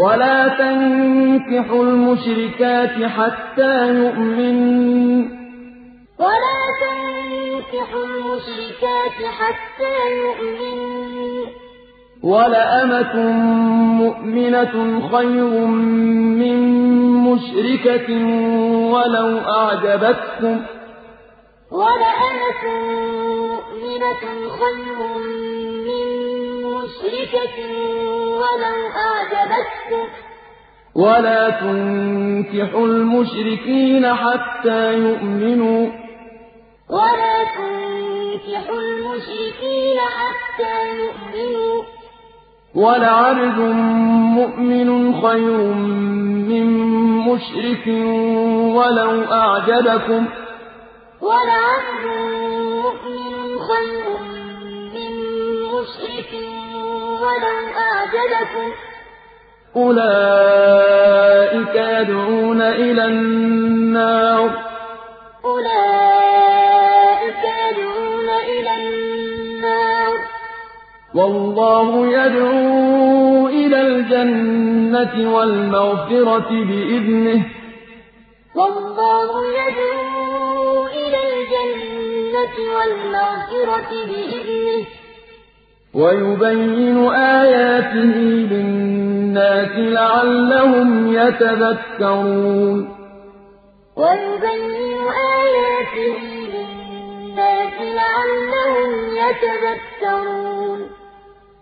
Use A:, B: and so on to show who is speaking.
A: ولا تنكحوا المشركات حتى يؤمنوا
B: ولا تنكحوا المشركات حتى يؤمنوا
A: ولأمة مؤمنة خير من مشركة ولو أعجبتكم.
B: ولأمة مؤمنة خير من مشركة ولو أعجبتكم
A: ولا تنكحوا المشركين حتى يؤمنوا
B: ولا تنكحوا المشركين حتى يؤمنوا
A: ولعبد مؤمن خير من مشرك ولو أعجبكم
B: ولعبد مؤمن خير من مشرك ولو أعجبكم
A: أولئك يدعون إلى النار.
B: أولئك يدعون إلى النار.
A: والله يدعو إلى الجنة والمغفرة بإذنه.
B: والله يدعو إلى الجنة والمغفرة بإذنه.
A: ويبين آياته للناس لعلهم يتذكرون.
B: ويبين آياته للناس لعلهم يتذكرون.